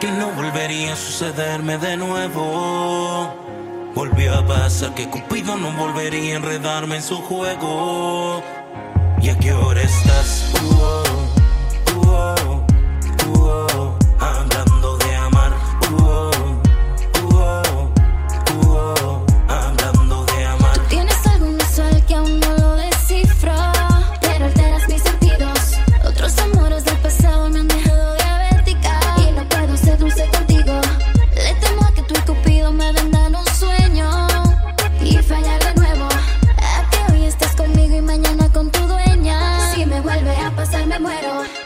Que no volvería a sucederme de nuevo. Volvió a pasar que Cupido no volvería a enredarme en su juego. ¿Y a qué hora estás? Uh -oh. me muero.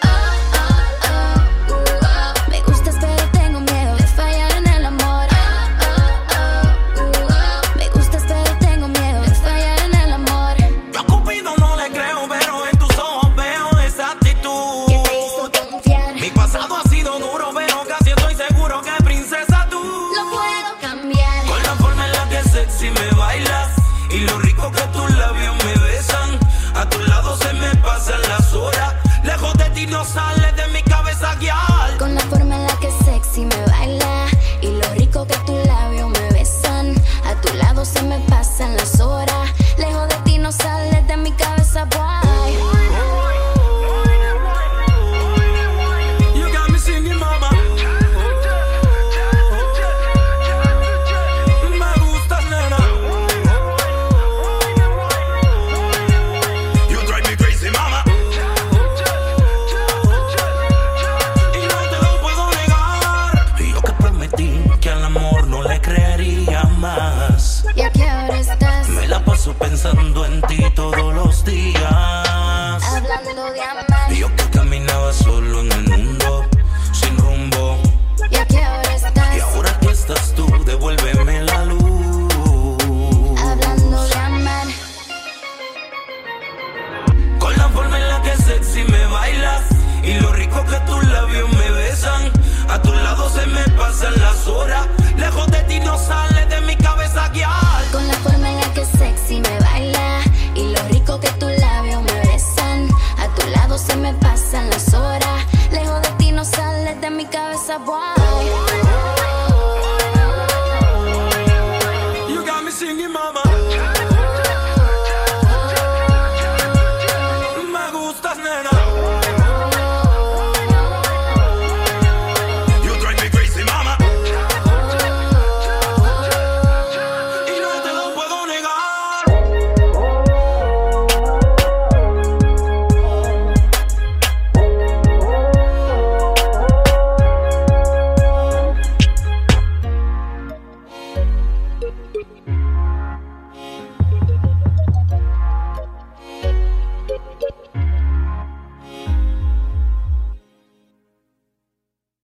You got me singing, mama.